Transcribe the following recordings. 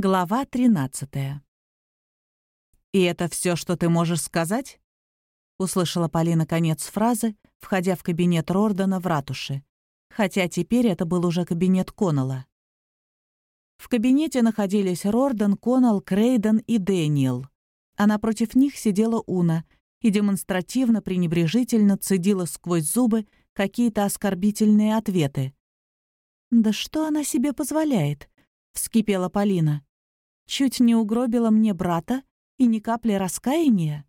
Глава 13. «И это все, что ты можешь сказать?» — услышала Полина конец фразы, входя в кабинет Рордона в ратуше. Хотя теперь это был уже кабинет Коннелла. В кабинете находились Рордон, Коннелл, Крейден и Дэниел. А напротив них сидела Уна и демонстративно пренебрежительно цедила сквозь зубы какие-то оскорбительные ответы. «Да что она себе позволяет?» — вскипела Полина. Чуть не угробила мне брата и ни капли раскаяния.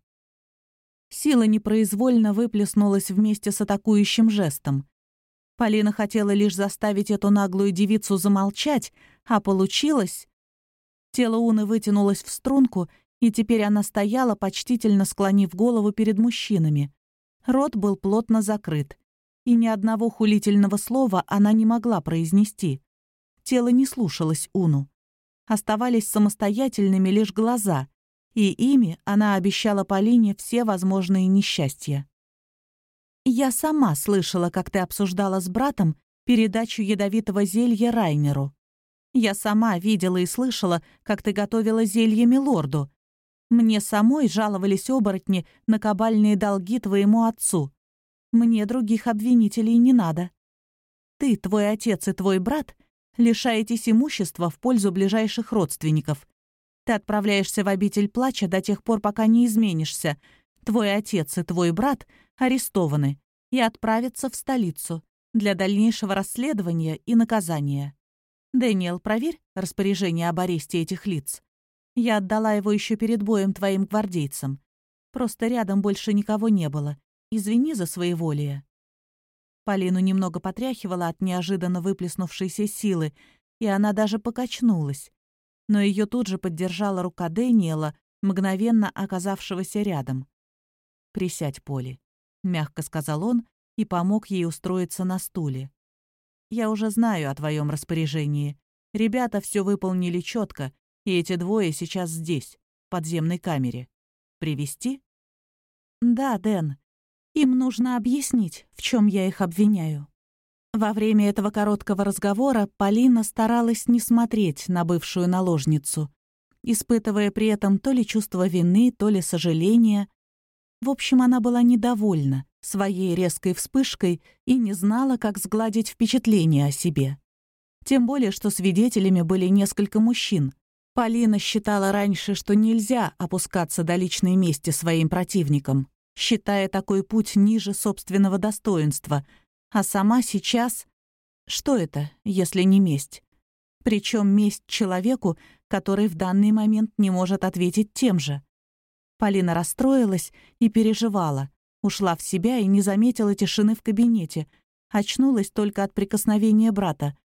Сила непроизвольно выплеснулась вместе с атакующим жестом. Полина хотела лишь заставить эту наглую девицу замолчать, а получилось... Тело Уны вытянулось в струнку, и теперь она стояла, почтительно склонив голову перед мужчинами. Рот был плотно закрыт, и ни одного хулительного слова она не могла произнести. Тело не слушалось Уну оставались самостоятельными лишь глаза, и ими она обещала Полине все возможные несчастья. «Я сама слышала, как ты обсуждала с братом передачу ядовитого зелья Райнеру. Я сама видела и слышала, как ты готовила зелье Милорду. Мне самой жаловались оборотни на кабальные долги твоему отцу. Мне других обвинителей не надо. Ты, твой отец и твой брат лишаетесь имущества в пользу ближайших родственников. Ты отправляешься в обитель плача до тех пор, пока не изменишься. Твой отец и твой брат арестованы и отправятся в столицу для дальнейшего расследования и наказания. Дэниел, проверь распоряжение об аресте этих лиц. Я отдала его еще перед боем твоим гвардейцам. Просто рядом больше никого не было. Извини за своеволие. Полину немного потряхивала от неожиданно выплеснувшейся силы, и она даже покачнулась. Но ее тут же поддержала рука Дэниела, мгновенно оказавшегося рядом. «Присядь, Поли», — мягко сказал он и помог ей устроиться на стуле. «Я уже знаю о твоем распоряжении. Ребята все выполнили четко, и эти двое сейчас здесь, в подземной камере. Привести? «Да, Дэн», им нужно объяснить, в чем я их обвиняю. Во время этого короткого разговора Полина старалась не смотреть на бывшую наложницу, испытывая при этом то ли чувство вины, то ли сожаления. В общем, она была недовольна своей резкой вспышкой и не знала, как сгладить впечатление о себе. Тем более, что свидетелями были несколько мужчин. Полина считала раньше, что нельзя опускаться до личной мести своим противникам считая такой путь ниже собственного достоинства, а сама сейчас... Что это, если не месть? Причем месть человеку, который в данный момент не может ответить тем же. Полина расстроилась и переживала, ушла в себя и не заметила тишины в кабинете, очнулась только от прикосновения брата.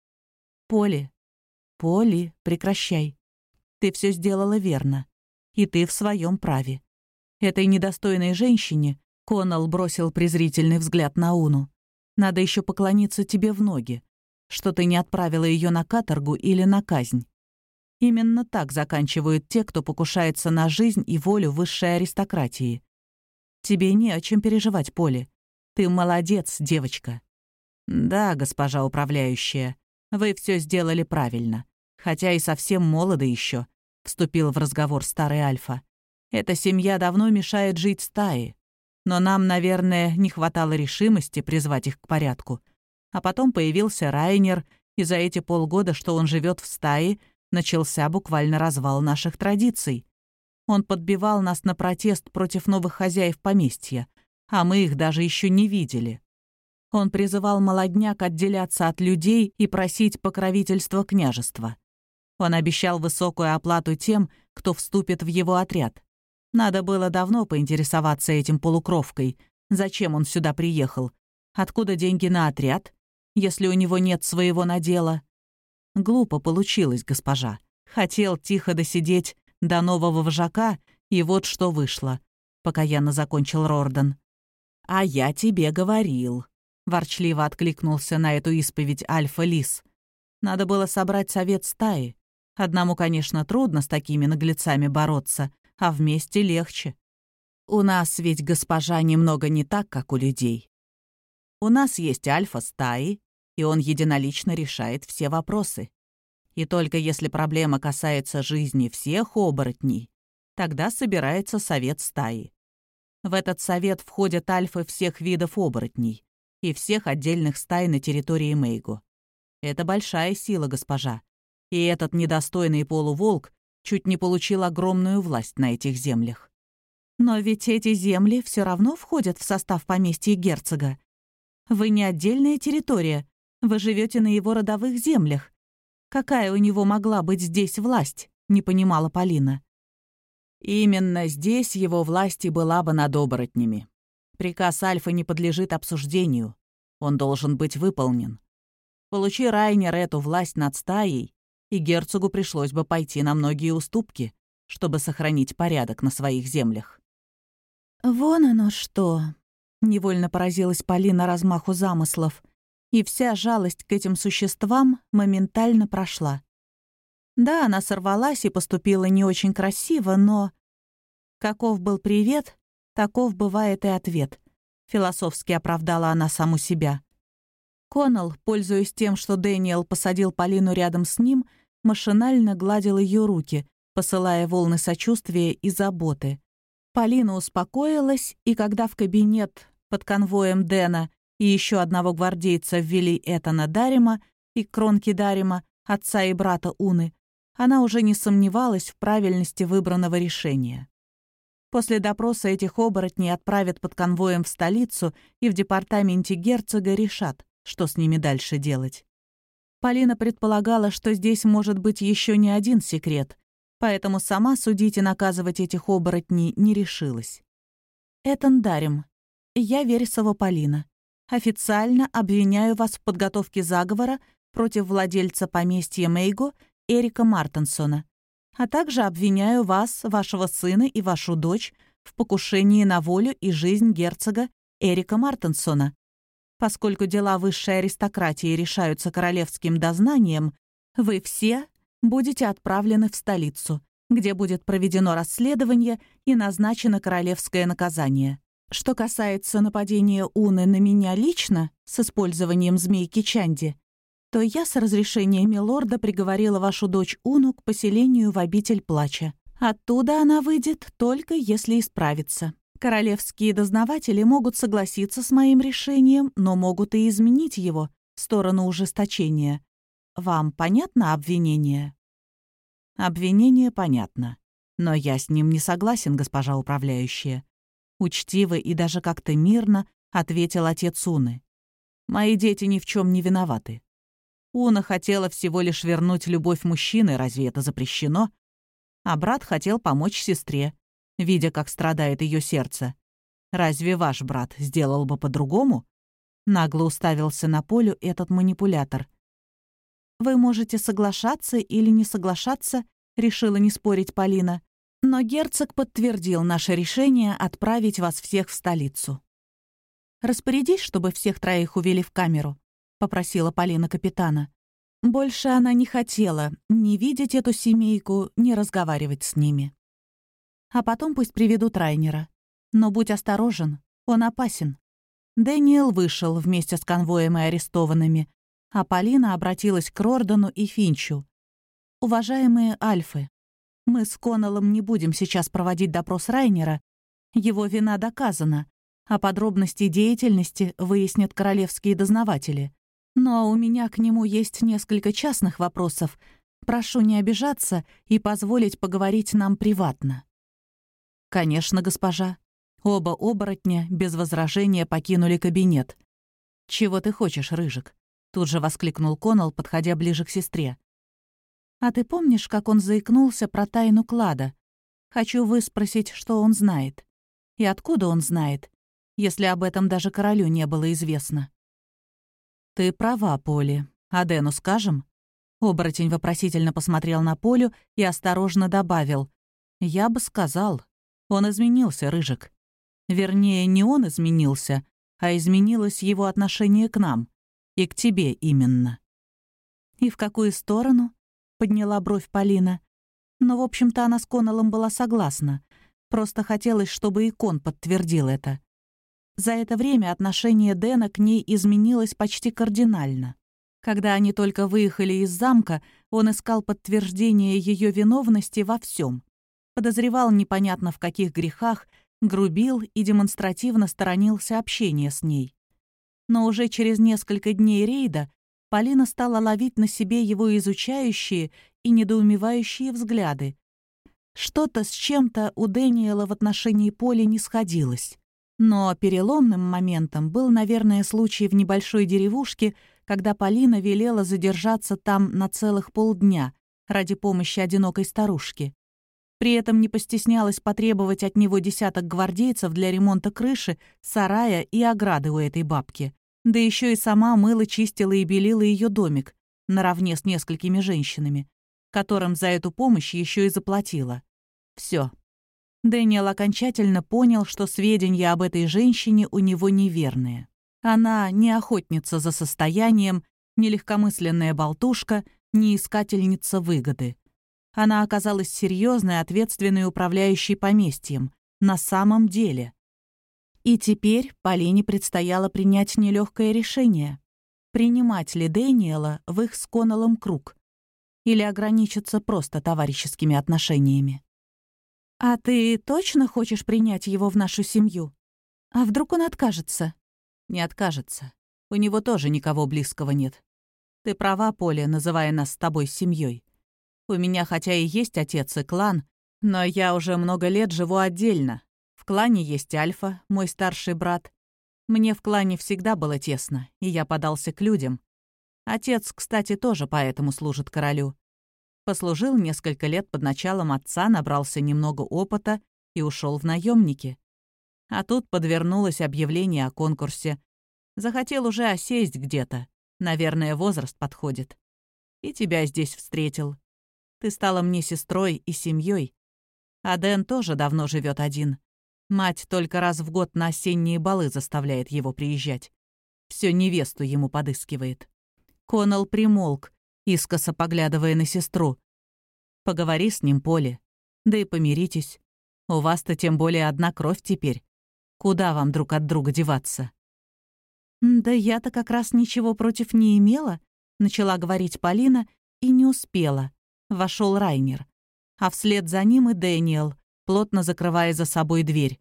«Поли, Поли, прекращай. Ты все сделала верно, и ты в своем праве. Этой недостойной женщине Коннелл бросил презрительный взгляд на Уну. «Надо еще поклониться тебе в ноги, что ты не отправила ее на каторгу или на казнь. Именно так заканчивают те, кто покушается на жизнь и волю высшей аристократии. Тебе не о чем переживать, Поле. Ты молодец, девочка. Да, госпожа управляющая, вы все сделали правильно, хотя и совсем молоды еще, вступил в разговор старый Альфа. Эта семья давно мешает жить стае. Но нам, наверное, не хватало решимости призвать их к порядку. А потом появился Райнер, и за эти полгода, что он живет в стае, начался буквально развал наших традиций. Он подбивал нас на протест против новых хозяев поместья, а мы их даже еще не видели. Он призывал молодняк отделяться от людей и просить покровительства княжества. Он обещал высокую оплату тем, кто вступит в его отряд. Надо было давно поинтересоваться этим полукровкой. Зачем он сюда приехал? Откуда деньги на отряд, если у него нет своего надела? Глупо получилось, госпожа. Хотел тихо досидеть до нового вожака, и вот что вышло, пока Яна закончил Рорден. «А я тебе говорил», — ворчливо откликнулся на эту исповедь Альфа-Лис. «Надо было собрать совет стаи. Одному, конечно, трудно с такими наглецами бороться, а вместе легче. У нас ведь госпожа немного не так, как у людей. У нас есть альфа стаи, и он единолично решает все вопросы. И только если проблема касается жизни всех оборотней, тогда собирается совет стаи. В этот совет входят альфы всех видов оборотней и всех отдельных стай на территории Мейгу. Это большая сила, госпожа. И этот недостойный полуволк чуть не получил огромную власть на этих землях. Но ведь эти земли все равно входят в состав поместья герцога. Вы не отдельная территория, вы живете на его родовых землях. Какая у него могла быть здесь власть, не понимала Полина. Именно здесь его власть и была бы над оборотнями. Приказ Альфа не подлежит обсуждению. Он должен быть выполнен. Получи Райнер эту власть над стаей, и герцогу пришлось бы пойти на многие уступки, чтобы сохранить порядок на своих землях. «Вон оно что!» — невольно поразилась Полина размаху замыслов, и вся жалость к этим существам моментально прошла. Да, она сорвалась и поступила не очень красиво, но... Каков был привет, таков бывает и ответ. Философски оправдала она саму себя. Коннелл, пользуясь тем, что Дэниел посадил Полину рядом с ним, машинально гладил ее руки, посылая волны сочувствия и заботы. Полина успокоилась, и когда в кабинет под конвоем Дэна и еще одного гвардейца ввели Этана Дарима и Кронки Дарима, отца и брата Уны, она уже не сомневалась в правильности выбранного решения. После допроса этих оборотней отправят под конвоем в столицу и в департаменте герцога решат, что с ними дальше делать. Полина предполагала, что здесь может быть еще не один секрет, поэтому сама судить и наказывать этих оборотней не решилась. «Этан Дарим. Я Вересова Полина. Официально обвиняю вас в подготовке заговора против владельца поместья Мейго Эрика Мартенсона, а также обвиняю вас, вашего сына и вашу дочь в покушении на волю и жизнь герцога Эрика Мартенсона, Поскольку дела высшей аристократии решаются королевским дознанием, вы все будете отправлены в столицу, где будет проведено расследование и назначено королевское наказание. Что касается нападения Уны на меня лично с использованием змейки Чанди, то я с разрешения милорда приговорила вашу дочь Уну к поселению в обитель плача. Оттуда она выйдет только если исправится. Королевские дознаватели могут согласиться с моим решением, но могут и изменить его в сторону ужесточения. Вам понятно обвинение? Обвинение понятно. Но я с ним не согласен, госпожа управляющая. Учтиво и даже как-то мирно ответил отец Уны. Мои дети ни в чем не виноваты. Уна хотела всего лишь вернуть любовь мужчины, разве это запрещено? А брат хотел помочь сестре, видя, как страдает ее сердце. «Разве ваш брат сделал бы по-другому?» Нагло уставился на полю этот манипулятор. «Вы можете соглашаться или не соглашаться», — решила не спорить Полина. «Но герцог подтвердил наше решение отправить вас всех в столицу». «Распорядись, чтобы всех троих увели в камеру», — попросила Полина капитана. Больше она не хотела ни видеть эту семейку, ни разговаривать с ними. А потом пусть приведут Райнера. Но будь осторожен, он опасен. Дэниел вышел вместе с конвоем и арестованными, а Полина обратилась к Рордану и Финчу. «Уважаемые Альфы, мы с Коннеллом не будем сейчас проводить допрос Райнера. Его вина доказана, а подробности деятельности выяснят королевские дознаватели. Но у меня к нему есть несколько частных вопросов. Прошу не обижаться и позволить поговорить нам приватно». «Конечно, госпожа». Оба оборотня без возражения покинули кабинет. «Чего ты хочешь, Рыжик?» Тут же воскликнул Конал, подходя ближе к сестре. «А ты помнишь, как он заикнулся про тайну клада? Хочу выспросить, что он знает. И откуда он знает, если об этом даже королю не было известно?» «Ты права, Поли. А Дэну скажем?» Оборотень вопросительно посмотрел на Полю и осторожно добавил. «Я бы сказал, он изменился, Рыжик. Вернее, не он изменился, а изменилось его отношение к нам. И к тебе именно. «И в какую сторону?» — подняла бровь Полина. Но, в общем-то, она с Коннеллом была согласна. Просто хотелось, чтобы икон подтвердил это. За это время отношение Дэна к ней изменилось почти кардинально. Когда они только выехали из замка, он искал подтверждение ее виновности во всем. Подозревал непонятно в каких грехах, грубил и демонстративно сторонился общения с ней. Но уже через несколько дней рейда Полина стала ловить на себе его изучающие и недоумевающие взгляды. Что-то с чем-то у Дэниела в отношении Поли не сходилось. Но переломным моментом был, наверное, случай в небольшой деревушке, когда Полина велела задержаться там на целых полдня ради помощи одинокой старушки. При этом не постеснялась потребовать от него десяток гвардейцев для ремонта крыши, сарая и ограды у этой бабки. Да еще и сама мыла, чистила и белила ее домик, наравне с несколькими женщинами, которым за эту помощь еще и заплатила. Все. Дэниел окончательно понял, что сведения об этой женщине у него неверные. Она не охотница за состоянием, не легкомысленная болтушка, не искательница выгоды. Она оказалась серьезной, ответственной управляющей поместьем. На самом деле. И теперь Полине предстояло принять нелегкое решение. Принимать ли Дэниела в их с Коннеллом круг? Или ограничиться просто товарищескими отношениями? «А ты точно хочешь принять его в нашу семью? А вдруг он откажется?» «Не откажется. У него тоже никого близкого нет. Ты права, Поля, называя нас с тобой семьей. У меня хотя и есть отец и клан, но я уже много лет живу отдельно, в клане есть Альфа, мой старший брат. Мне в клане всегда было тесно, и я подался к людям. Отец, кстати, тоже поэтому служит королю. Послужил несколько лет под началом отца, набрался немного опыта и ушел в наемники. А тут подвернулось объявление о конкурсе. Захотел уже осесть где-то. Наверное, возраст подходит. И тебя здесь встретил. Ты стала мне сестрой и семьей. А Дэн тоже давно живет один. Мать только раз в год на осенние балы заставляет его приезжать. Все невесту ему подыскивает. Конал примолк, искоса поглядывая на сестру. «Поговори с ним, Поле. Да и помиритесь. У вас-то тем более одна кровь теперь. Куда вам друг от друга деваться?» «Да я-то как раз ничего против не имела», — начала говорить Полина и не успела. Вошел Райнер. А вслед за ним и Дэниел, плотно закрывая за собой дверь.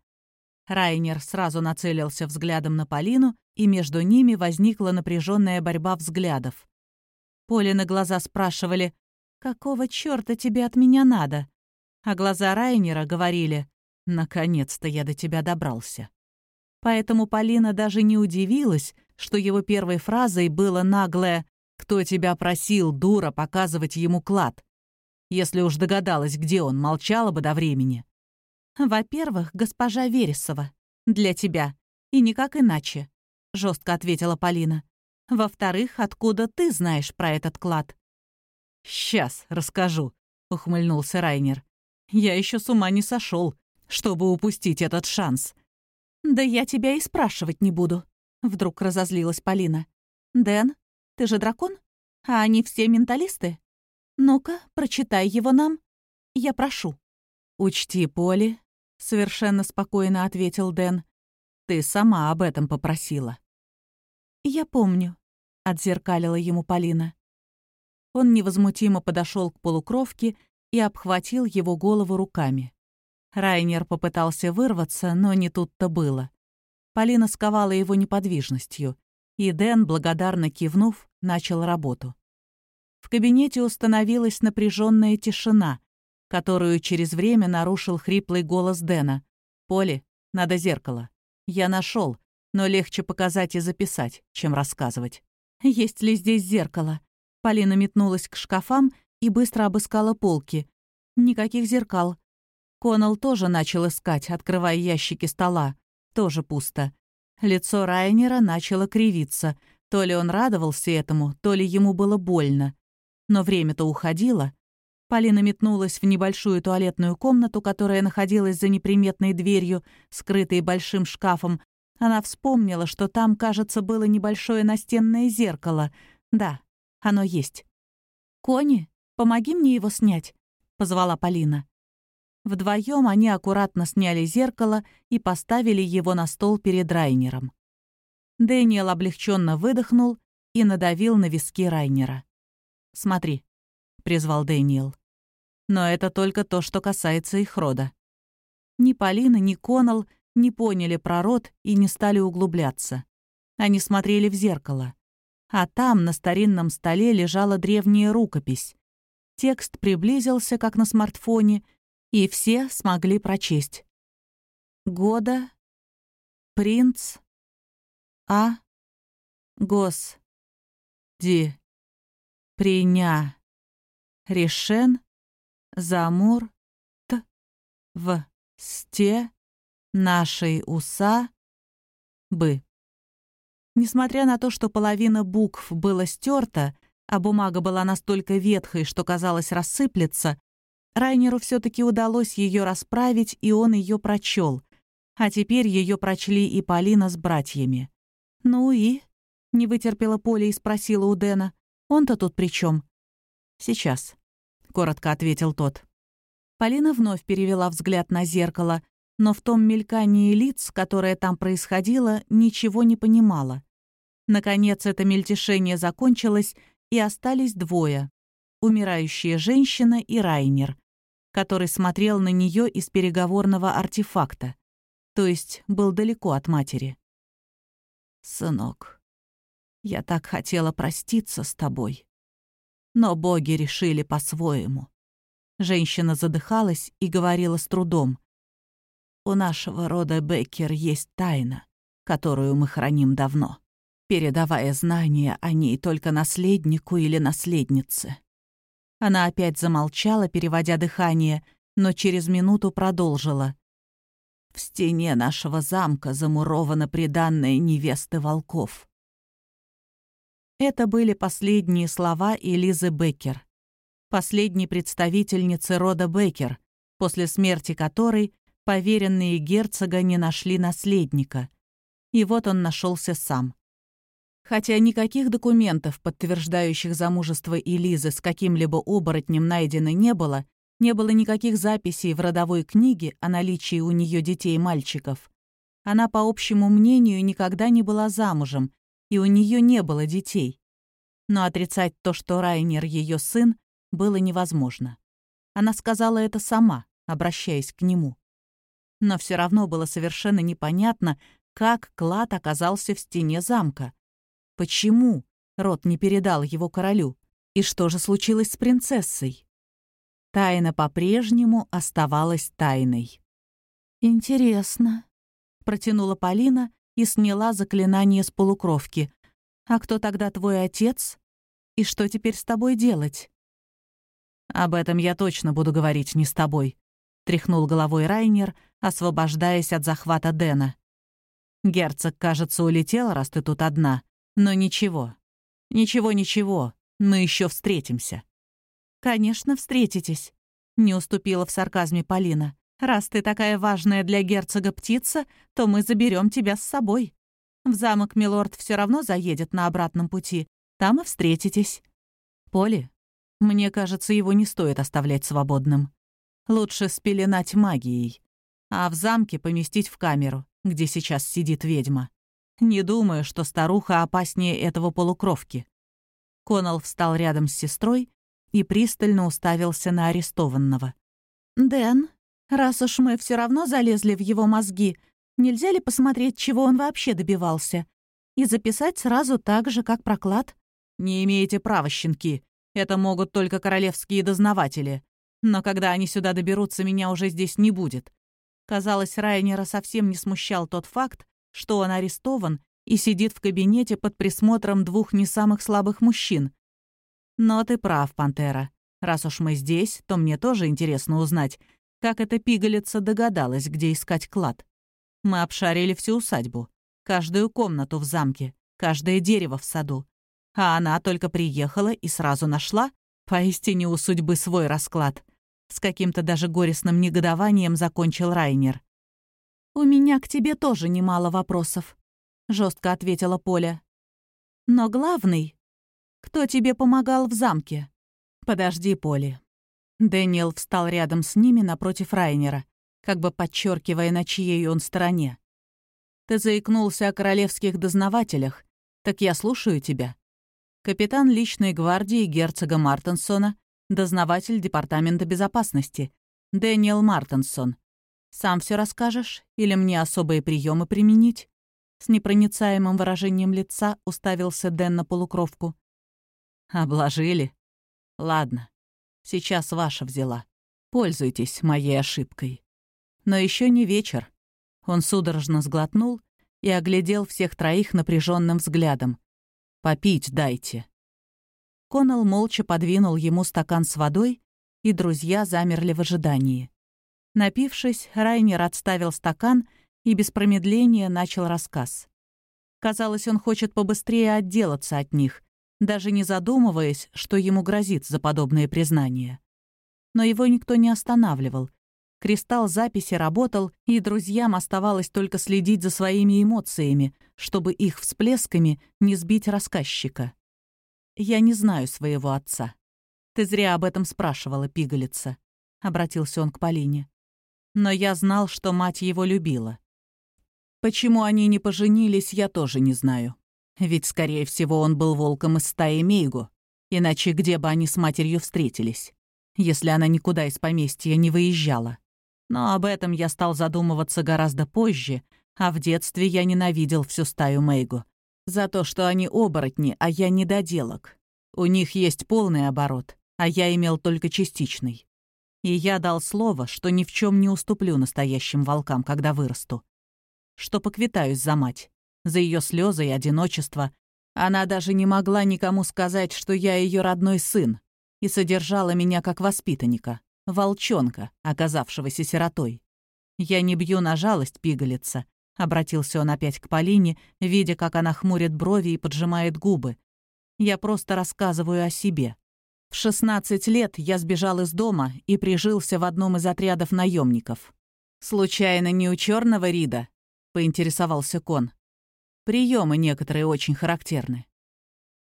Райнер сразу нацелился взглядом на Полину, и между ними возникла напряженная борьба взглядов. Полины глаза спрашивали, «Какого чёрта тебе от меня надо?» А глаза Райнера говорили, «Наконец-то я до тебя добрался». Поэтому Полина даже не удивилась, что его первой фразой было наглое «Кто тебя просил, дура, показывать ему клад?» Если уж догадалась, где он, молчала бы до времени. «Во-первых, госпожа Вересова. Для тебя. И никак иначе», — жестко ответила Полина. «Во-вторых, откуда ты знаешь про этот клад?» «Сейчас расскажу», — ухмыльнулся Райнер. «Я еще с ума не сошел, чтобы упустить этот шанс». «Да я тебя и спрашивать не буду», — вдруг разозлилась Полина. «Дэн, ты же дракон? А они все менталисты? Ну-ка, прочитай его нам. Я прошу». «Учти, Поли, совершенно спокойно ответил Дэн. Ты сама об этом попросила. Я помню, отзеркалила ему Полина. Он невозмутимо подошел к полукровке и обхватил его голову руками. Райнер попытался вырваться, но не тут-то было. Полина сковала его неподвижностью, и Дэн, благодарно кивнув, начал работу. В кабинете установилась напряженная тишина, которую через время нарушил хриплый голос Дэна. «Поли, надо зеркало. Я нашел, но легче показать и записать, чем рассказывать». «Есть ли здесь зеркало?» Полина метнулась к шкафам и быстро обыскала полки. Никаких зеркал. Конал тоже начал искать, открывая ящики стола. Тоже пусто. Лицо Райнера начало кривиться. То ли он радовался этому, то ли ему было больно. Но время-то уходило. Полина метнулась в небольшую туалетную комнату, которая находилась за неприметной дверью, скрытой большим шкафом. Она вспомнила, что там, кажется, было небольшое настенное зеркало. Да, оно есть. «Кони, помоги мне его снять», — позвала Полина. Вдвоем они аккуратно сняли зеркало и поставили его на стол перед Райнером. Дэниел облегченно выдохнул и надавил на виски Райнера. «Смотри», — призвал Дэниел. «Но это только то, что касается их рода». Ни Полина, ни Конал не поняли про род и не стали углубляться. Они смотрели в зеркало. А там, на старинном столе, лежала древняя рукопись. Текст приблизился, как на смартфоне, и все смогли прочесть. Года, принц, а, гос, ди, приня, решен, замур, т, в, сте, нашей уса, бы. Несмотря на то, что половина букв была стерта, а бумага была настолько ветхой, что казалось рассыплется, Райнеру все-таки удалось ее расправить, и он ее прочел. А теперь ее прочли и Полина с братьями. «Ну и?» — не вытерпела Поля и спросила у Дэна. «Он-то тут при чем? «Сейчас», — коротко ответил тот. Полина вновь перевела взгляд на зеркало, но в том мелькании лиц, которое там происходило, ничего не понимала. Наконец это мельтешение закончилось, и остались двое — умирающая женщина и Райнер, который смотрел на нее из переговорного артефакта, то есть был далеко от матери. «Сынок, я так хотела проститься с тобой, но боги решили по-своему». Женщина задыхалась и говорила с трудом. У нашего рода Беккер есть тайна, которую мы храним давно, передавая знания о ней только наследнику или наследнице. Она опять замолчала, переводя дыхание, но через минуту продолжила. В стене нашего замка замурована приданная невесты волков. Это были последние слова Элизы Беккер, последней представительницы рода Беккер, после смерти которой поверенные герцога не нашли наследника. И вот он нашелся сам. Хотя никаких документов, подтверждающих замужество Элизы с каким-либо оборотнем найдено не было, не было никаких записей в родовой книге о наличии у нее детей-мальчиков. Она, по общему мнению, никогда не была замужем, и у нее не было детей. Но отрицать то, что Райнер ее сын, было невозможно. Она сказала это сама, обращаясь к нему но все равно было совершенно непонятно, как клад оказался в стене замка. Почему род не передал его королю? И что же случилось с принцессой? Тайна по-прежнему оставалась тайной. «Интересно», — протянула Полина и сняла заклинание с полукровки. «А кто тогда твой отец? И что теперь с тобой делать?» «Об этом я точно буду говорить не с тобой», — тряхнул головой Райнер, освобождаясь от захвата Дэна. «Герцог, кажется, улетел, раз ты тут одна. Но ничего. Ничего-ничего, мы еще встретимся». «Конечно, встретитесь», — не уступила в сарказме Полина. «Раз ты такая важная для герцога птица, то мы заберем тебя с собой. В замок Милорд все равно заедет на обратном пути. Там и встретитесь». «Поли, мне кажется, его не стоит оставлять свободным. Лучше спеленать магией а в замке поместить в камеру, где сейчас сидит ведьма. Не думаю, что старуха опаснее этого полукровки. Конал встал рядом с сестрой и пристально уставился на арестованного. «Дэн, раз уж мы все равно залезли в его мозги, нельзя ли посмотреть, чего он вообще добивался? И записать сразу так же, как проклад?» «Не имеете права, щенки. Это могут только королевские дознаватели. Но когда они сюда доберутся, меня уже здесь не будет. Казалось, Райнера совсем не смущал тот факт, что он арестован и сидит в кабинете под присмотром двух не самых слабых мужчин. Но ты прав, Пантера. Раз уж мы здесь, то мне тоже интересно узнать, как эта пигалица догадалась, где искать клад. Мы обшарили всю усадьбу, каждую комнату в замке, каждое дерево в саду. А она только приехала и сразу нашла, поистине у судьбы свой расклад — с каким-то даже горестным негодованием закончил Райнер. «У меня к тебе тоже немало вопросов», — жестко ответила Поля. «Но главный, кто тебе помогал в замке?» «Подожди, Поли». Дэниел встал рядом с ними напротив Райнера, как бы подчеркивая, на чьей он стороне. «Ты заикнулся о королевских дознавателях, так я слушаю тебя. Капитан личной гвардии герцога Мартенсона, дознаватель Департамента безопасности, Дэниел Мартенсон. Сам все расскажешь или мне особые приемы применить?» С непроницаемым выражением лица уставился Дэн на полукровку. «Обложили? Ладно, сейчас ваша взяла. Пользуйтесь моей ошибкой. Но еще не вечер». Он судорожно сглотнул и оглядел всех троих напряженным взглядом. «Попить дайте». Коннелл молча подвинул ему стакан с водой, и друзья замерли в ожидании. Напившись, Райнер отставил стакан и без промедления начал рассказ. Казалось, он хочет побыстрее отделаться от них, даже не задумываясь, что ему грозит за подобные признания. Но его никто не останавливал. Кристалл записи работал, и друзьям оставалось только следить за своими эмоциями, чтобы их всплесками не сбить рассказчика. «Я не знаю своего отца. Ты зря об этом спрашивала, пигалица», — обратился он к Полине. «Но я знал, что мать его любила. Почему они не поженились, я тоже не знаю. Ведь, скорее всего, он был волком из стаи Мейгу. Иначе где бы они с матерью встретились, если она никуда из поместья не выезжала? Но об этом я стал задумываться гораздо позже, а в детстве я ненавидел всю стаю Мейгу. За то, что они оборотни, а я недоделок. У них есть полный оборот, а я имел только частичный. И я дал слово, что ни в чем не уступлю настоящим волкам, когда вырасту что поквитаюсь за мать, за ее слезы и одиночество. Она даже не могла никому сказать, что я ее родной сын, и содержала меня как воспитанника, волчонка, оказавшегося сиротой. «Я не бью на жалость, пигалица», — обратился он опять к Полине, видя, как она хмурит брови и поджимает губы. «Я просто рассказываю о себе. В 16 лет я сбежал из дома и прижился в одном из отрядов наемников. Случайно не у черного Рида, — поинтересовался Кон. Приемы некоторые очень характерны».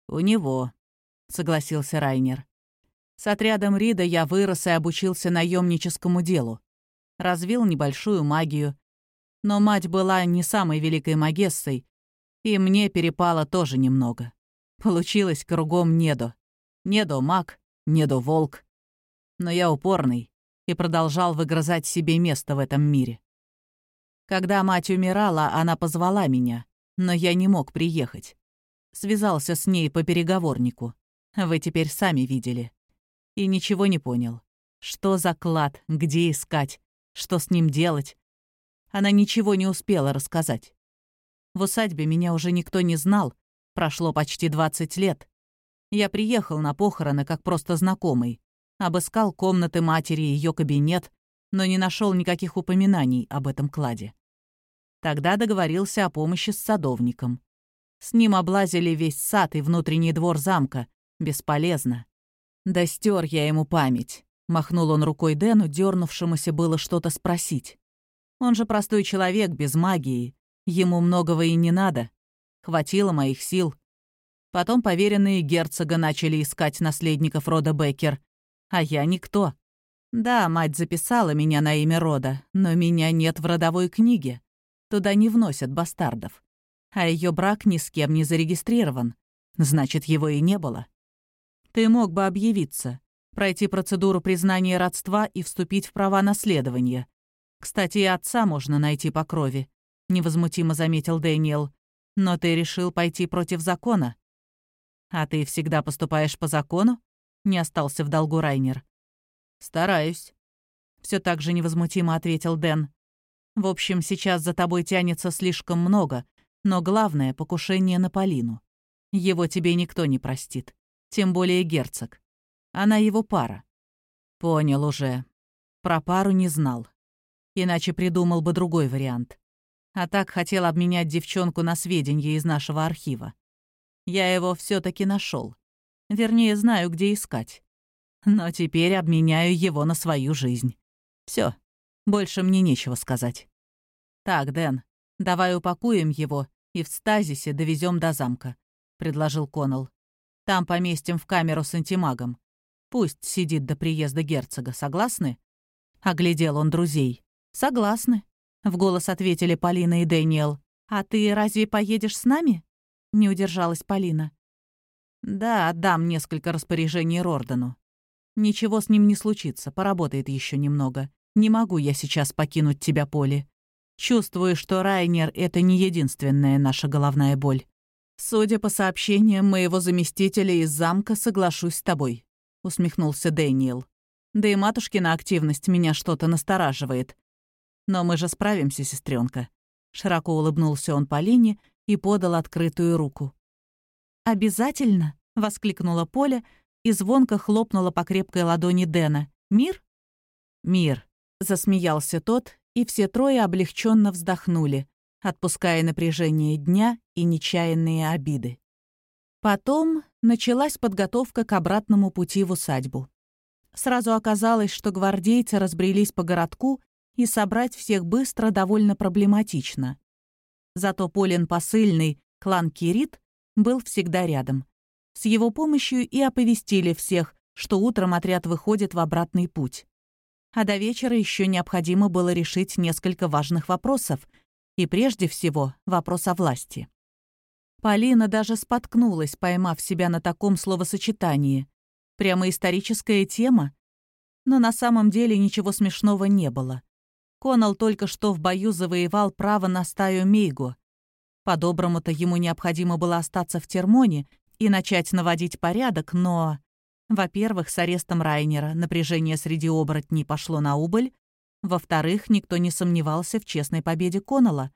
«У него», — согласился Райнер. «С отрядом Рида я вырос и обучился наемническому делу. Развил небольшую магию. Но мать была не самой великой магессой, и мне перепало тоже немного. Получилось кругом недо. Недо маг, недо волк. Но я упорный и продолжал выгрызать себе место в этом мире. Когда мать умирала, она позвала меня, но я не мог приехать. Связался с ней по переговорнику. Вы теперь сами видели. И ничего не понял. Что за клад, где искать, что с ним делать. Она ничего не успела рассказать. В усадьбе меня уже никто не знал. Прошло почти 20 лет. Я приехал на похороны как просто знакомый. Обыскал комнаты матери и ее кабинет, но не нашел никаких упоминаний об этом кладе. Тогда договорился о помощи с садовником. С ним облазили весь сад и внутренний двор замка. Бесполезно. Да стер я ему память. Махнул он рукой Дэну, дернувшемуся было что-то спросить. Он же простой человек, без магии. Ему многого и не надо. Хватило моих сил. Потом поверенные герцога начали искать наследников рода Беккер. А я никто. Да, мать записала меня на имя рода, но меня нет в родовой книге. Туда не вносят бастардов. А ее брак ни с кем не зарегистрирован. Значит, его и не было. Ты мог бы объявиться, пройти процедуру признания родства и вступить в права наследования. Кстати, и отца можно найти по крови, невозмутимо заметил Дэниел. Но ты решил пойти против закона. А ты всегда поступаешь по закону? Не остался в долгу Райнер. «Стараюсь», — все так же невозмутимо ответил Дэн. «В общем, сейчас за тобой тянется слишком много, но главное — покушение на Полину. Его тебе никто не простит, тем более герцог. Она его пара». «Понял уже. Про пару не знал. Иначе придумал бы другой вариант. А так хотел обменять девчонку на сведения из нашего архива. Я его все таки нашел. Вернее, знаю, где искать. Но теперь обменяю его на свою жизнь. Все, больше мне нечего сказать. Так, Дэн, давай упакуем его и в стазисе довезем до замка, предложил Коннелл. Там поместим в камеру с антимагом. Пусть сидит до приезда герцога, согласны? Оглядел он друзей. Согласны, в голос ответили Полина и Дэниел. А ты разве поедешь с нами? Не удержалась Полина. Да, отдам несколько распоряжений Рордану. Ничего с ним не случится, поработает еще немного. Не могу я сейчас покинуть тебя, Поли. Чувствую, что Райнер — это не единственная наша головная боль. Судя по сообщениям моего заместителя из замка, соглашусь с тобой», — усмехнулся Дэниел. «Да и матушкина активность меня что-то настораживает. Но мы же справимся, сестренка. Широко улыбнулся он Полине и подал открытую руку. «Обязательно!» — воскликнула Поля и звонко хлопнула по крепкой ладони Дэна. «Мир?» «Мир!» — засмеялся тот, и все трое облегченно вздохнули, отпуская напряжение дня и нечаянные обиды. Потом началась подготовка к обратному пути в усадьбу. Сразу оказалось, что гвардейцы разбрелись по городку, и собрать всех быстро довольно проблематично. Зато Полин посыльный, клан Кирит, был всегда рядом. С его помощью и оповестили всех, что утром отряд выходит в обратный путь. А до вечера еще необходимо было решить несколько важных вопросов, и прежде всего вопрос о власти. Полина даже споткнулась, поймав себя на таком словосочетании. Прямо историческая тема. Но на самом деле ничего смешного не было. Конал только что в бою завоевал право на стаю Мейго. По-доброму-то ему необходимо было остаться в Термоне и начать наводить порядок, но... Во-первых, с арестом Райнера напряжение среди оборотней пошло на убыль. Во-вторых, никто не сомневался в честной победе Конала,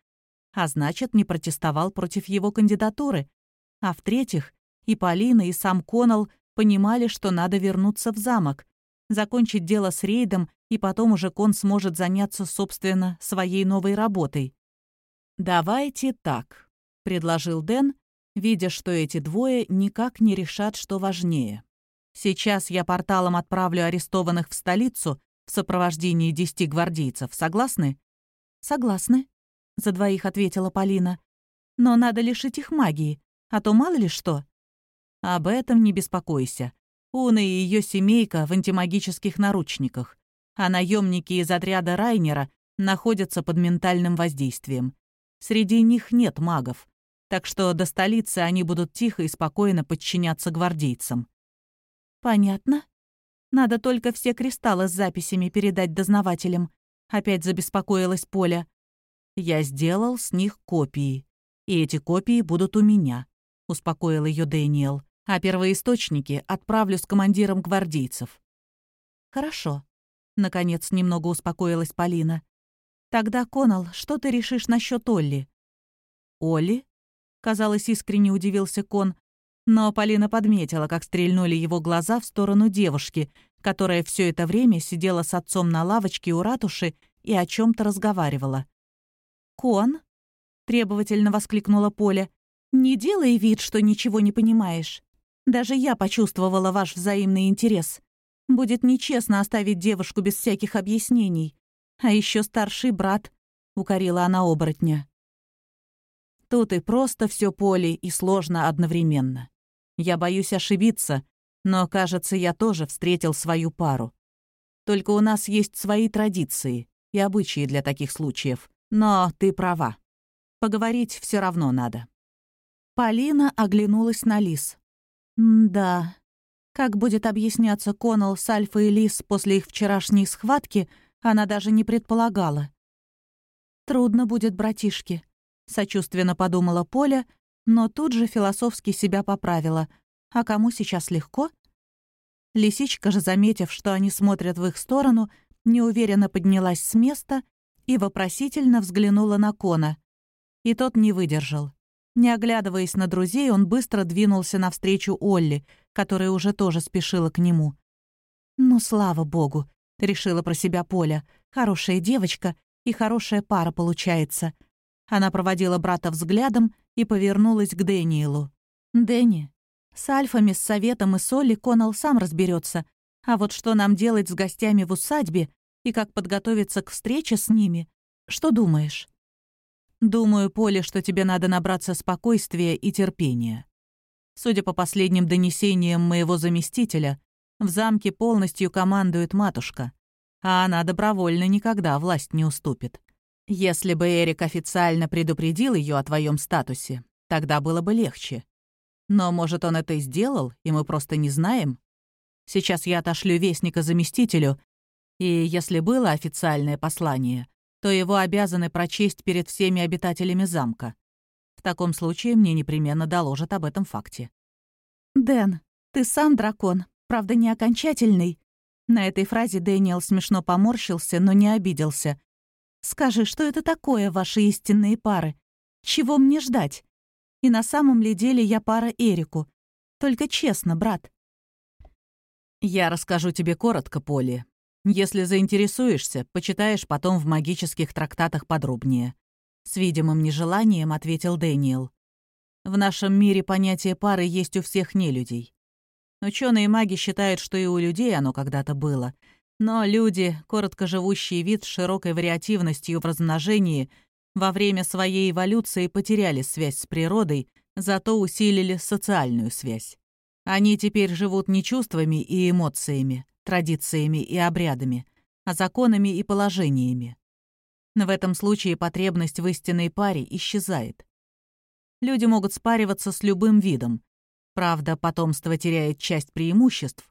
а значит, не протестовал против его кандидатуры. А в-третьих, и Полина, и сам Конал понимали, что надо вернуться в замок, закончить дело с рейдом, и потом уже Кон сможет заняться, собственно, своей новой работой. «Давайте так», — предложил Дэн, видя, что эти двое никак не решат, что важнее. «Сейчас я порталом отправлю арестованных в столицу в сопровождении десяти гвардейцев. Согласны?» «Согласны», — за двоих ответила Полина. «Но надо лишить их магии, а то мало ли что». «Об этом не беспокойся. Уна и ее семейка в антимагических наручниках, а наемники из отряда Райнера находятся под ментальным воздействием. Среди них нет магов, так что до столицы они будут тихо и спокойно подчиняться гвардейцам. «Понятно. Надо только все кристаллы с записями передать дознавателям», — опять забеспокоилась Поля. «Я сделал с них копии, и эти копии будут у меня», — успокоил ее Дэниел а первоисточники отправлю с командиром гвардейцев». «Хорошо», — наконец немного успокоилась Полина. «Тогда, Конал, что ты решишь насчет Олли?» «Олли?» — казалось, искренне удивился Кон, но Полина подметила, как стрельнули его глаза в сторону девушки, которая все это время сидела с отцом на лавочке у ратуши и о чем то разговаривала. «Кон?» — требовательно воскликнула Поля. «Не делай вид, что ничего не понимаешь. Даже я почувствовала ваш взаимный интерес. Будет нечестно оставить девушку без всяких объяснений. А еще старший брат, — укорила она оборотня. Тут и просто все поле, и сложно одновременно. Я боюсь ошибиться, но, кажется, я тоже встретил свою пару. Только у нас есть свои традиции и обычаи для таких случаев. Но ты права. Поговорить все равно надо. Полина оглянулась на Лис. «Да. Как будет объясняться Коннелл с Альфой и Лис после их вчерашней схватки, она даже не предполагала. «Трудно будет, братишки», — сочувственно подумала Поля, но тут же философски себя поправила. «А кому сейчас легко?» Лисичка же, заметив, что они смотрят в их сторону, неуверенно поднялась с места и вопросительно взглянула на Кона. И тот не выдержал. Не оглядываясь на друзей, он быстро двинулся навстречу Олли, которая уже тоже спешила к нему. «Ну, слава богу», — решила про себя Поля. «Хорошая девочка и хорошая пара получается». Она проводила брата взглядом и повернулась к Дэниелу. «Дэнни, с Альфами, с Советом и Солли Конал сам разберется. А вот что нам делать с гостями в усадьбе и как подготовиться к встрече с ними? Что думаешь?» Думаю, Поле, что тебе надо набраться спокойствия и терпения. Судя по последним донесениям моего заместителя, в замке полностью командует матушка, а она добровольно никогда власть не уступит. Если бы Эрик официально предупредил ее о твоем статусе, тогда было бы легче. Но, может, он это и сделал, и мы просто не знаем? Сейчас я отошлю вестника заместителю, и если было официальное послание, то его обязаны прочесть перед всеми обитателями замка. В таком случае мне непременно доложат об этом факте. «Дэн, ты сам дракон, правда, не окончательный». На этой фразе Дэниел смешно поморщился, но не обиделся. «Скажи, что это такое, ваши истинные пары? Чего мне ждать? И на самом ли деле я пара Эрику? Только честно, брат». «Я расскажу тебе коротко, Поли. Если заинтересуешься, почитаешь потом в магических трактатах подробнее». С видимым нежеланием ответил Дэниел. «В нашем мире понятие пары есть у всех нелюдей. Ученые маги считают, что и у людей оно когда-то было. Но люди, короткоживущий вид с широкой вариативностью в размножении, во время своей эволюции потеряли связь с природой, зато усилили социальную связь. Они теперь живут не чувствами и эмоциями, традициями и обрядами, а законами и положениями. В этом случае потребность в истинной паре исчезает. Люди могут спариваться с любым видом. Правда, потомство теряет часть преимуществ.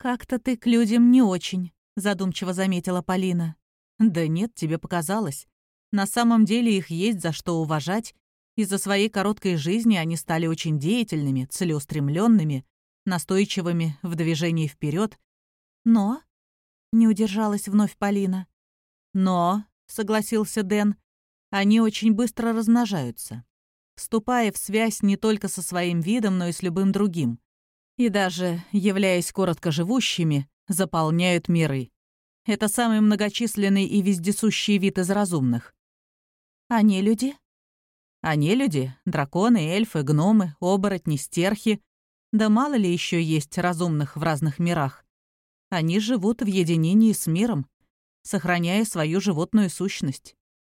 «Как-то ты к людям не очень», — задумчиво заметила Полина. «Да нет, тебе показалось. На самом деле их есть за что уважать из-за своей короткой жизни они стали очень деятельными, целеустремленными, настойчивыми в движении вперед. Но, не удержалась вновь Полина. Но, согласился Дэн, они очень быстро размножаются, вступая в связь не только со своим видом, но и с любым другим. И даже, являясь короткоживущими, заполняют миры. Это самый многочисленный и вездесущий вид из разумных. Они люди? А не люди, драконы, эльфы, гномы, оборотни, стерхи. Да мало ли еще есть разумных в разных мирах. Они живут в единении с миром, сохраняя свою животную сущность.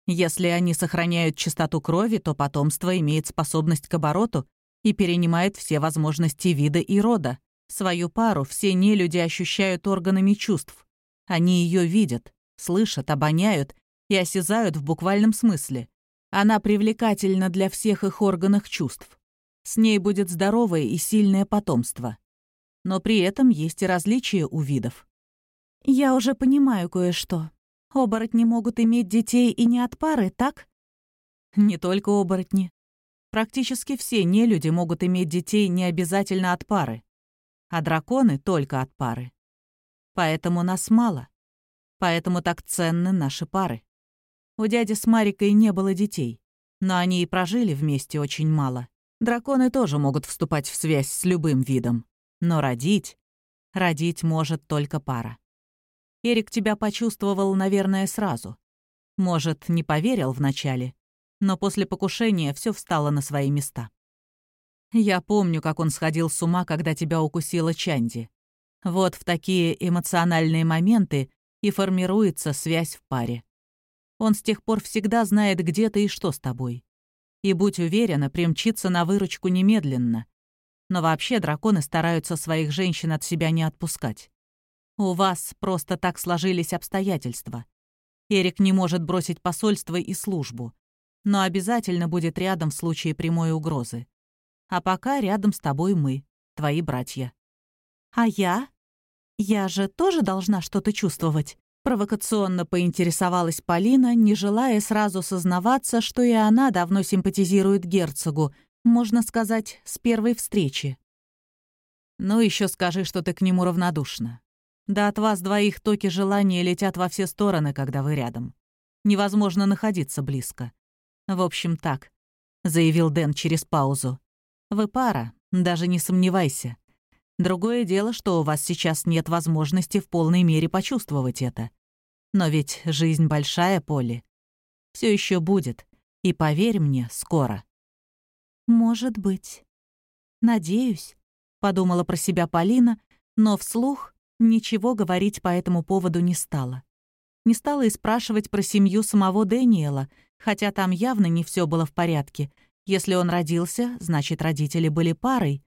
Если они сохраняют чистоту крови, то потомство имеет способность к обороту и перенимает все возможности вида и рода. Свою пару все нелюди ощущают органами чувств. Они ее видят, слышат, обоняют и осязают в буквальном смысле. Она привлекательна для всех их органов чувств. С ней будет здоровое и сильное потомство. Но при этом есть и различия у видов. «Я уже понимаю кое-что. Оборотни могут иметь детей и не от пары, так?» «Не только оборотни. Практически все нелюди могут иметь детей не обязательно от пары, а драконы только от пары. Поэтому нас мало. Поэтому так ценны наши пары. У дяди с Марикой не было детей, но они и прожили вместе очень мало. Драконы тоже могут вступать в связь с любым видом. Но родить... Родить может только пара. Эрик тебя почувствовал, наверное, сразу. Может, не поверил вначале, но после покушения все встало на свои места. Я помню, как он сходил с ума, когда тебя укусила Чанди. Вот в такие эмоциональные моменты и формируется связь в паре. Он с тех пор всегда знает, где ты и что с тобой. И, будь уверена, примчится на выручку немедленно. Но вообще драконы стараются своих женщин от себя не отпускать. У вас просто так сложились обстоятельства. Эрик не может бросить посольство и службу, но обязательно будет рядом в случае прямой угрозы. А пока рядом с тобой мы, твои братья. А я? Я же тоже должна что-то чувствовать. Провокационно поинтересовалась Полина, не желая сразу сознаваться, что и она давно симпатизирует герцогу, можно сказать, с первой встречи. «Ну еще скажи, что ты к нему равнодушна. Да от вас двоих токи желания летят во все стороны, когда вы рядом. Невозможно находиться близко. В общем, так», — заявил Дэн через паузу. «Вы пара, даже не сомневайся. Другое дело, что у вас сейчас нет возможности в полной мере почувствовать это. Но ведь жизнь большая, Поле. Все еще будет. И поверь мне, скоро. Может быть. Надеюсь, подумала про себя Полина, но вслух ничего говорить по этому поводу не стала. Не стала и спрашивать про семью самого Дэниела, хотя там явно не все было в порядке. Если он родился, значит, родители были парой,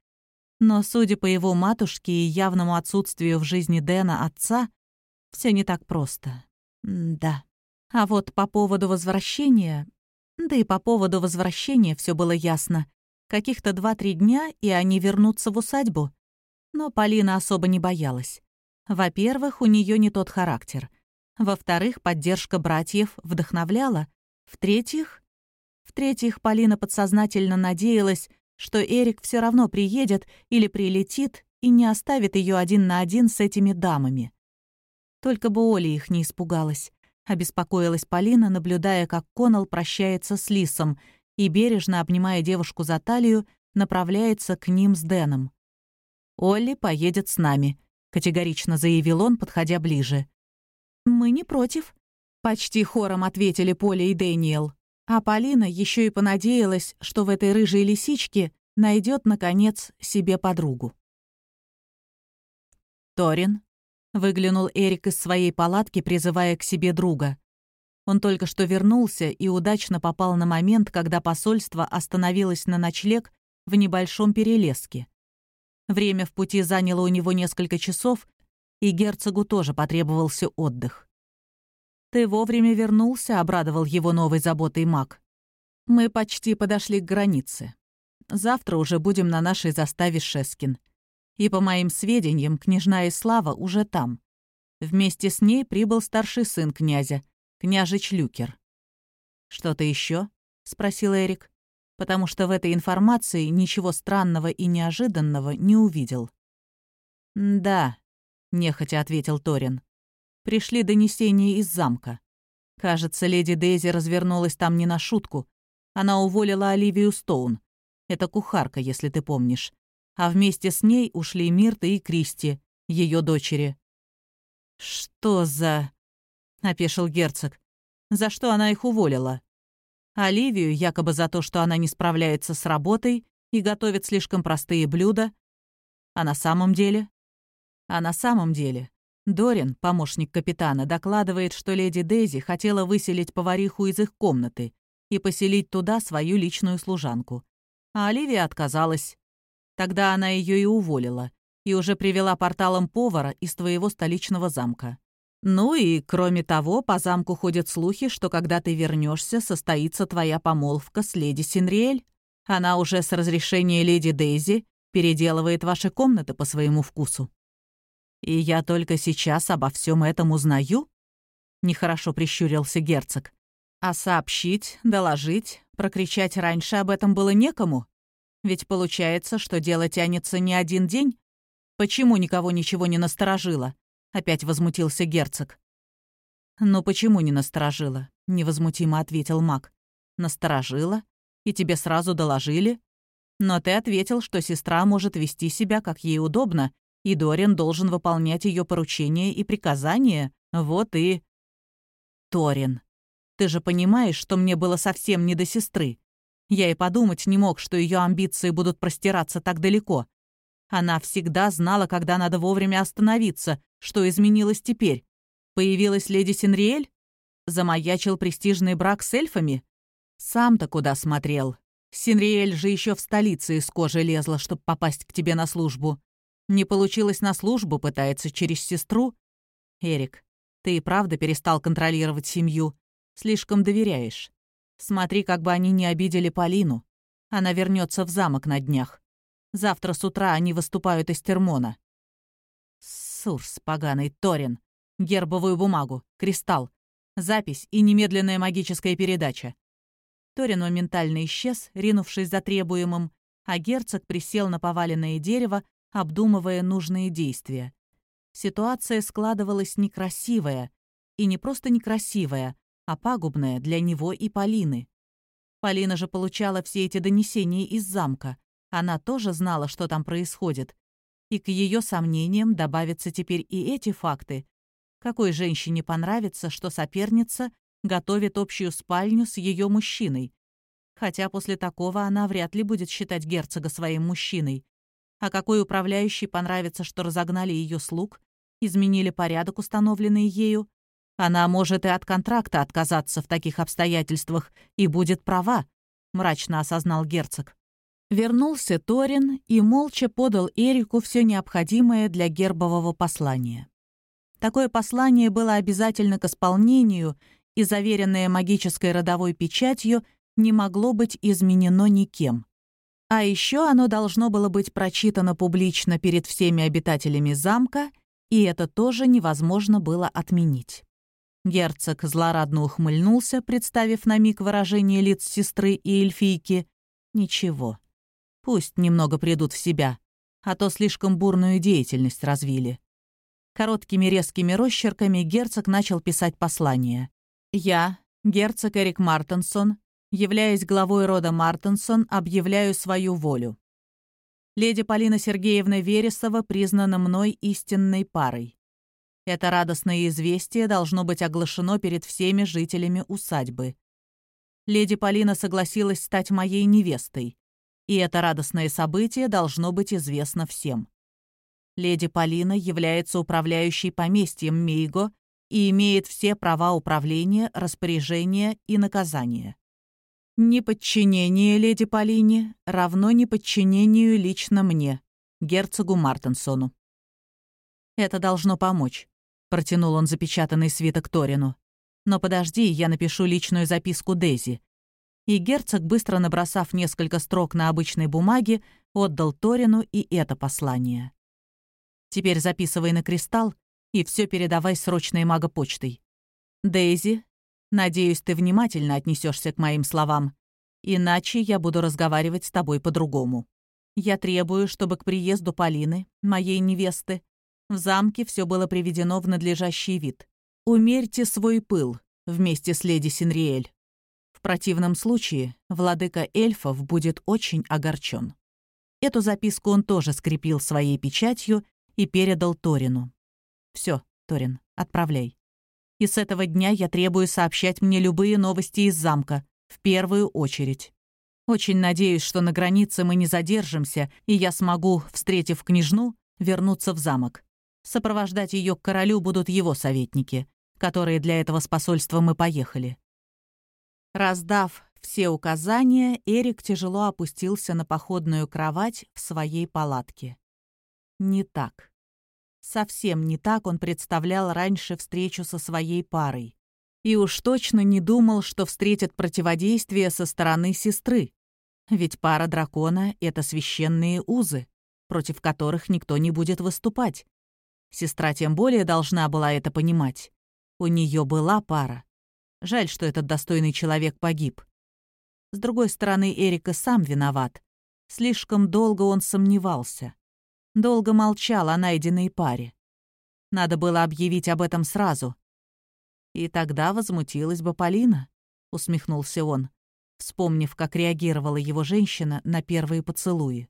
но, судя по его матушке и явному отсутствию в жизни Дэна отца, все не так просто. М да. А вот по поводу возвращения... Да и по поводу возвращения все было ясно. Каких-то два-три дня, и они вернутся в усадьбу. Но Полина особо не боялась. Во-первых, у нее не тот характер. Во-вторых, поддержка братьев вдохновляла. В-третьих... В-третьих, Полина подсознательно надеялась, что Эрик все равно приедет или прилетит и не оставит ее один на один с этими дамами. Только бы Оля их не испугалась. Обеспокоилась Полина, наблюдая, как Конал прощается с Лисом и, бережно обнимая девушку за талию, направляется к ним с Дэном. «Олли поедет с нами», — категорично заявил он, подходя ближе. «Мы не против», — почти хором ответили Поля и Дэниел. А Полина еще и понадеялась, что в этой рыжей лисичке найдет, наконец, себе подругу. Торин Выглянул Эрик из своей палатки, призывая к себе друга. Он только что вернулся и удачно попал на момент, когда посольство остановилось на ночлег в небольшом перелеске. Время в пути заняло у него несколько часов, и герцогу тоже потребовался отдых. «Ты вовремя вернулся», — обрадовал его новой заботой маг. «Мы почти подошли к границе. Завтра уже будем на нашей заставе Шескин. И, по моим сведениям, княжна Ислава уже там. Вместе с ней прибыл старший сын князя, княжич Люкер. «Что-то еще? спросил Эрик, потому что в этой информации ничего странного и неожиданного не увидел. «Да», — нехотя ответил Торин. «Пришли донесения из замка. Кажется, леди Дейзи развернулась там не на шутку. Она уволила Оливию Стоун. Это кухарка, если ты помнишь а вместе с ней ушли Мирта и Кристи, ее дочери. «Что за...» — опешил герцог. «За что она их уволила?» Оливию якобы за то, что она не справляется с работой и готовит слишком простые блюда. А на самом деле? А на самом деле Дорин, помощник капитана, докладывает, что леди Дейзи хотела выселить повариху из их комнаты и поселить туда свою личную служанку. А Оливия отказалась. Тогда она ее и уволила, и уже привела порталом повара из твоего столичного замка. Ну и, кроме того, по замку ходят слухи, что когда ты вернешься, состоится твоя помолвка с леди Синриэль. Она уже с разрешения леди Дейзи переделывает ваши комнаты по своему вкусу. И я только сейчас обо всем этом узнаю? Нехорошо прищурился герцог. А сообщить, доложить, прокричать раньше об этом было некому? Ведь получается, что дело тянется не один день. Почему никого ничего не насторожило? Опять возмутился герцог. «Ну почему не насторожило?» — невозмутимо ответил маг. «Насторожило? И тебе сразу доложили? Но ты ответил, что сестра может вести себя, как ей удобно, и Дорин должен выполнять ее поручения и приказания. Вот и...» «Торин, ты же понимаешь, что мне было совсем не до сестры. Я и подумать не мог, что ее амбиции будут простираться так далеко. Она всегда знала, когда надо вовремя остановиться, что изменилось теперь. Появилась леди Синриэль? Замаячил престижный брак с эльфами? Сам-то куда смотрел? Синриэль же еще в столице из кожи лезла, чтобы попасть к тебе на службу. Не получилось на службу, пытается через сестру? Эрик, ты и правда перестал контролировать семью. Слишком доверяешь. Смотри, как бы они не обидели Полину. Она вернется в замок на днях. Завтра с утра они выступают из Термона. Сурс, поганый Торин. Гербовую бумагу, кристалл, запись и немедленная магическая передача. Торин моментально исчез, ринувшись за требуемым, а герцог присел на поваленное дерево, обдумывая нужные действия. Ситуация складывалась некрасивая. И не просто некрасивая, а пагубное для него и Полины. Полина же получала все эти донесения из замка. Она тоже знала, что там происходит. И к ее сомнениям добавятся теперь и эти факты. Какой женщине понравится, что соперница готовит общую спальню с ее мужчиной? Хотя после такого она вряд ли будет считать герцога своим мужчиной. А какой управляющей понравится, что разогнали ее слуг, изменили порядок, установленный ею, она может и от контракта отказаться в таких обстоятельствах и будет права», — мрачно осознал герцог. Вернулся Торин и молча подал Эрику все необходимое для гербового послания. Такое послание было обязательно к исполнению, и заверенное магической родовой печатью не могло быть изменено никем. А еще оно должно было быть прочитано публично перед всеми обитателями замка, и это тоже невозможно было отменить. Герцог злорадно ухмыльнулся, представив на миг выражение лиц сестры и эльфийки. Ничего. Пусть немного придут в себя, а то слишком бурную деятельность развили. Короткими резкими росчерками герцог начал писать послание. «Я, герцог Эрик Мартенсон, являясь главой рода Мартенсон, объявляю свою волю. Леди Полина Сергеевна Вересова признана мной истинной парой. Это радостное известие должно быть оглашено перед всеми жителями усадьбы. Леди Полина согласилась стать моей невестой, и это радостное событие должно быть известно всем. Леди Полина является управляющей поместьем Мейго и имеет все права управления, распоряжения и наказания. Неподчинение леди Полине равно неподчинению лично мне, герцогу Мартенсону. Это должно помочь, протянул он запечатанный свиток Торину. Но подожди, я напишу личную записку Дейзи. И герцог, быстро набросав несколько строк на обычной бумаге, отдал Торину и это послание. Теперь записывай на кристалл и все передавай срочной магопочтой. Дейзи, Надеюсь, ты внимательно отнесешься к моим словам. Иначе я буду разговаривать с тобой по-другому. Я требую, чтобы к приезду Полины, моей невесты, в замке все было приведено в надлежащий вид. Умерьте свой пыл вместе с леди Синриэль. В противном случае владыка эльфов будет очень огорчен. Эту записку он тоже скрепил своей печатью и передал Торину. Все, Торин, отправляй и с этого дня я требую сообщать мне любые новости из замка, в первую очередь. Очень надеюсь, что на границе мы не задержимся, и я смогу, встретив княжну, вернуться в замок. Сопровождать ее к королю будут его советники, которые для этого с посольством и поехали. Раздав все указания, Эрик тяжело опустился на походную кровать в своей палатке. Не так. Совсем не так он представлял раньше встречу со своей парой. И уж точно не думал, что встретит противодействие со стороны сестры. Ведь пара дракона — это священные узы, против которых никто не будет выступать. Сестра тем более должна была это понимать. У нее была пара. Жаль, что этот достойный человек погиб. С другой стороны, Эрика сам виноват. Слишком долго он сомневался долго молчал о найденной паре. Надо было объявить об этом сразу. И тогда возмутилась бы Полина, усмехнулся он, вспомнив, как реагировала его женщина на первые поцелуи.